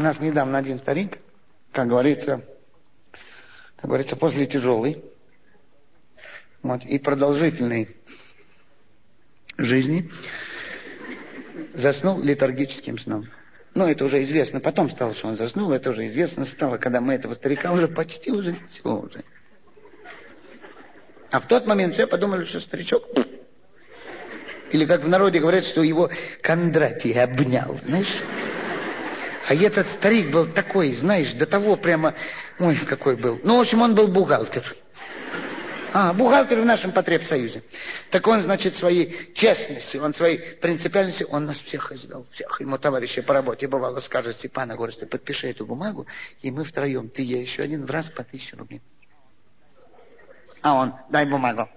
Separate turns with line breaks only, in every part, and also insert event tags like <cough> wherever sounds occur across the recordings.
У нас недавно один старик, как говорится, как говорится, после тяжелой вот, и продолжительной жизни заснул летаргическим сном. Ну, это уже известно. Потом стало, что он заснул, это уже известно стало, когда мы этого старика уже почти уже все уже. А в тот момент все подумали, что старичок... Или как в народе говорят, что его Кондратий обнял, знаешь? А этот старик был такой, знаешь, до того прямо... Ой, какой был. Ну, в общем, он был бухгалтер. А, бухгалтер в нашем потребсоюзе. Так он, значит, своей честностью, он своей принципиальностью, он нас всех извел, всех. Ему товарищи по работе бывало скажет Степана, говорит, ты подпиши эту бумагу, и мы втроем, ты я еще один, в раз по тысяче рублей. А он, дай бумагу.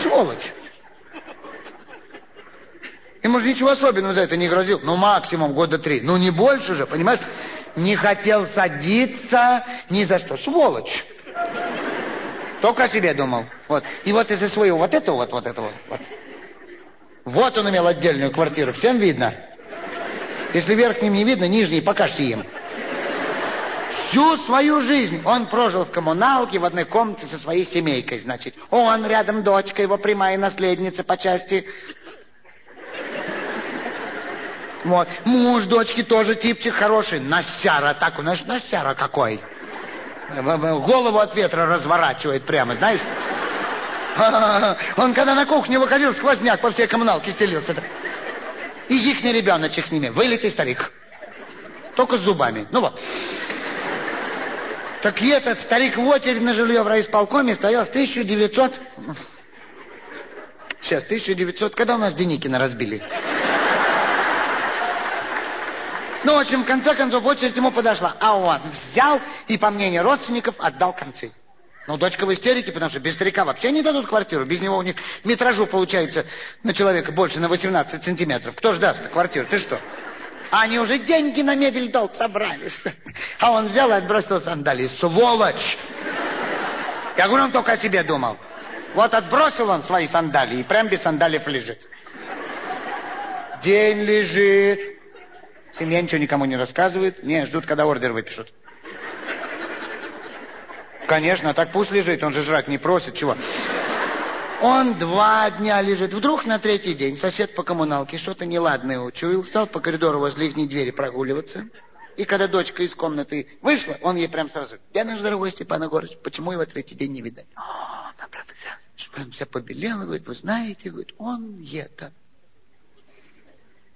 Сволочь. Ему же ничего особенного за это не грозил. Ну, максимум года три. Ну, не больше же, понимаешь? Не хотел садиться ни за что. Сволочь. Только о себе думал. Вот. И вот из-за своего вот этого вот, вот этого вот. Вот он имел отдельную квартиру. Всем видно? Если верхним не видно, нижний покажите им. Всю свою жизнь он прожил в коммуналке в одной комнате со своей семейкой, значит. Он рядом дочка, его прямая наследница по части вот. Муж дочки тоже типчик хороший. Насяра, так у нас насяра какой. Голову от ветра разворачивает прямо, знаешь? Он когда на кухню выходил, сквозняк по всей коммуналке стелился. И ихний ребеночек с ними, вылитый старик. Только с зубами. Ну вот. Так и этот старик в очередь на жилье в райисполкоме стоял с 1900... Сейчас, 1900... Когда у нас Деникина разбили? Ну, в общем, в конце концов, очередь ему подошла. А он взял и, по мнению родственников, отдал концы. Ну, дочка в истерике, потому что без старика вообще не дадут квартиру. Без него у них метражу получается на человека больше на 18 сантиметров. Кто ж даст квартиру? Ты что? А они уже деньги на мебель долг собрали. А он взял и отбросил сандалии. Сволочь! Я говорю, он только о себе думал. Вот отбросил он свои сандалии и прям без сандалиев лежит. День лежит, Семья ничего никому не рассказывает. Не, ждут, когда ордер выпишут. Конечно, так пусть лежит, он же жрать не просит, чего. Он два дня лежит. Вдруг на третий день сосед по коммуналке что-то неладное учуял, стал по коридору возле их двери прогуливаться. И когда дочка из комнаты вышла, он ей прям сразу, я наш дорогой Степан Егорович, почему его третий день не видать? О, она прям вся побелела, говорит, вы знаете, говорит, он это.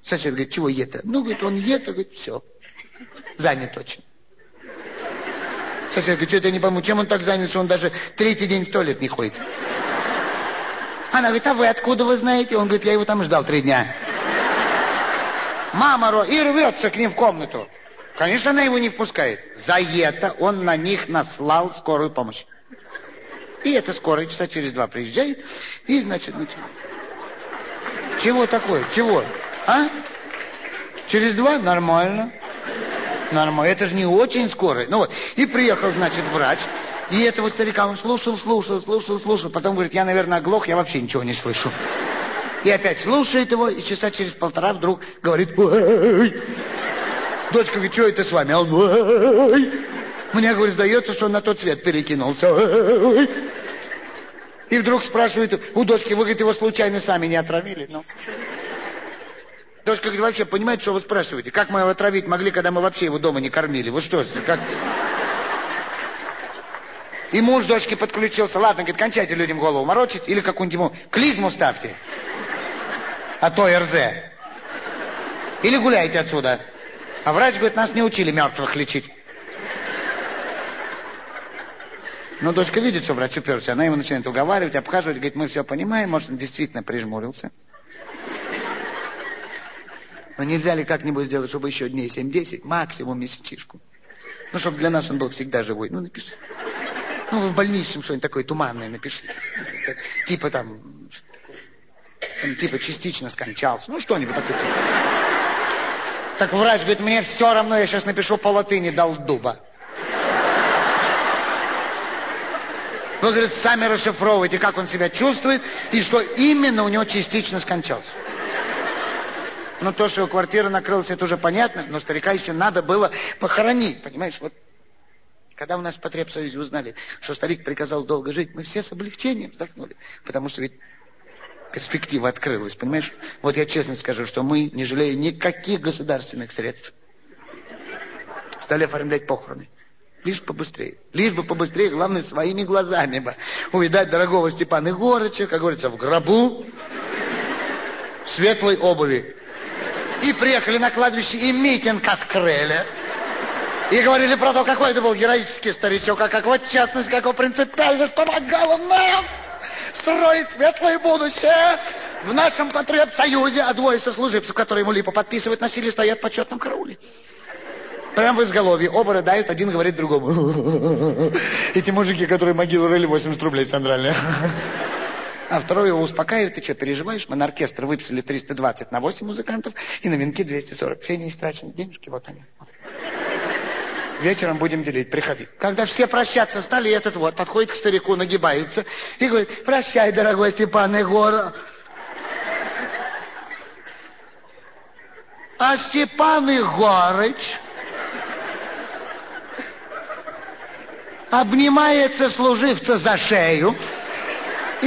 Сосед говорит, чего ета? Ну, говорит, он ет, а говорит, все. Занят очень. Сосед говорит, что-то я не пойму, чем он так занят, что он даже третий день в туалет не ходит. Она говорит, а вы откуда вы знаете? Он говорит, я его там ждал три дня. Мама ро... и рвется к ним в комнату. Конечно, она его не впускает. За это он на них наслал скорую помощь. И эта скорая часа через два приезжает, и, значит, начинает. Чего такое? Чего? А? Через два? Нормально. Нормально. Это же не очень скоро. Ну вот. И приехал, значит, врач. И этого старика он слушал, слушал, слушал, слушал. Потом говорит, я, наверное, оглох, я вообще ничего не слышу. И опять слушает его, и часа через полтора вдруг говорит, Ой! Дочка говорит, что это с вами? А он, Ой! Мне, говорит, сдается, что он на тот свет перекинулся. Ой! И вдруг спрашивает у дочки, вы, говорит, его случайно сами не отравили? Ну. Дочка говорит, вообще, понимаете, что вы спрашиваете? Как мы его отравить могли, когда мы вообще его дома не кормили? Вы что, как... И муж дочки подключился. Ладно, говорит, кончайте людям голову морочить. Или какую-нибудь ему клизму ставьте. А то РЗ. Или гуляйте отсюда. А врач говорит, нас не учили мертвых лечить. Но дочка видит, что врач уперся. Она его начинает уговаривать, обхаживать. Говорит, мы все понимаем. Может, он действительно прижмурился. Но нельзя ли как-нибудь сделать, чтобы еще дней 7-10, максимум месячишку? Ну, чтобы для нас он был всегда живой. Ну, напиши. Ну, в больничном что-нибудь такое туманное напишите. Типа там, там, типа частично скончался. Ну, что-нибудь такое. Типа. Так врач говорит, мне все равно, я сейчас напишу по латыни дал дуба. Вы, говорит, сами расшифровывайте, как он себя чувствует, и что именно у него частично скончался. Ну, то, что квартира накрылась, это уже понятно, но старика еще надо было похоронить, понимаешь? Вот когда у нас в Потребсоюзе узнали, что старик приказал долго жить, мы все с облегчением вздохнули, потому что ведь перспектива открылась, понимаешь? Вот я честно скажу, что мы, не жалея никаких государственных средств, стали оформлять похороны. Лишь побыстрее. Лишь бы побыстрее, главное, своими глазами бы увидать дорогого Степана Егорыча, как говорится, в гробу, в светлой обуви. И приехали на кладбище, и митинг открыли. И говорили про то, какой это был героический старичок, а какой частность, какой принципиальность помогал нам строить светлое будущее в нашем потребсоюзе, а двое сослуживцев, которые ему липо подписывать носили, стоят в почетном карауле. Прямо в изголовье. Оба рыдают, один говорит другому. <laughs> Эти мужики, которые могилу рыли, 80 рублей центральные. <laughs> А второй его успокаивает, ты что, переживаешь? Мы на оркестр выписали 320 на 8 музыкантов и на венки 240. Все не истрачены денежки, вот они. Вечером будем делить, приходи. Когда все прощаться стали, этот вот подходит к старику, нагибается и говорит, прощай, дорогой Степан Егор. А Степан Егорыч обнимается служивца за шею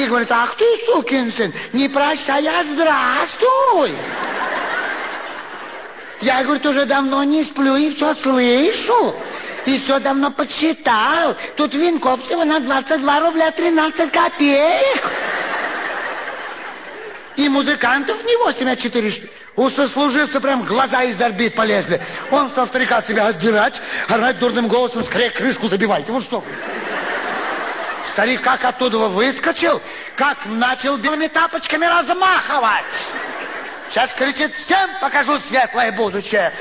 и говорит, ах ты, сукин сын, не прощай, а здравствуй. Я, говорит, уже давно не сплю и все слышу. И все давно подсчитал. Тут винков всего на 22 рубля 13 копеек. И музыкантов не 8, а 4 штуки. У сослуживца прям глаза из орбит полезли. Он стал старика себя отдирать, орать дурным голосом, скорее крышку забивайте. Вот что. Старик как оттуда выскочил, как начал белыми тапочками размахивать. Сейчас кричит, всем покажу светлое будущее.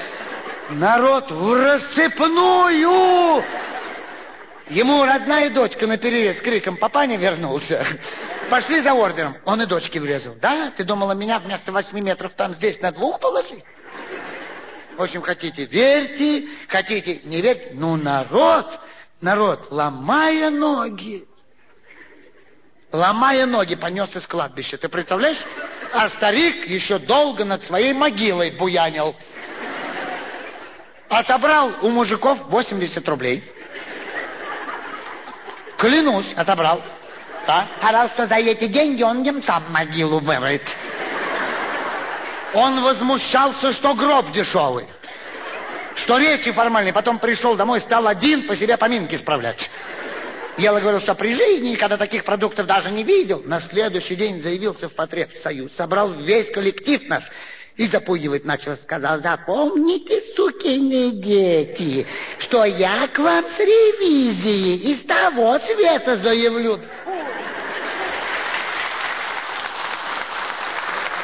Народ в рассыпную. Ему родная дочка на перерез с криком «Папа не вернулся». Пошли за ордером. Он и дочке врезал. Да? Ты думала, меня вместо восьми метров там здесь на двух положить? В общем, хотите верьте, хотите не верьте. Ну, народ, народ, ломая ноги, ломая ноги, понес из кладбища. Ты представляешь? А старик еще долго над своей могилой буянил. Отобрал у мужиков 80 рублей. Клянусь, отобрал. Да? Что за эти деньги он им сам могилу вырыт. Он возмущался, что гроб дешевый. Что речи формальные. Потом пришел домой, стал один по себе поминки справлять. Я говорил, что при жизни никогда таких продуктов даже не видел. На следующий день заявился в потребсоюз, собрал весь коллектив наш и запугивать начал. Сказал, запомните, сукины дети, что я к вам с ревизией из того света заявлю.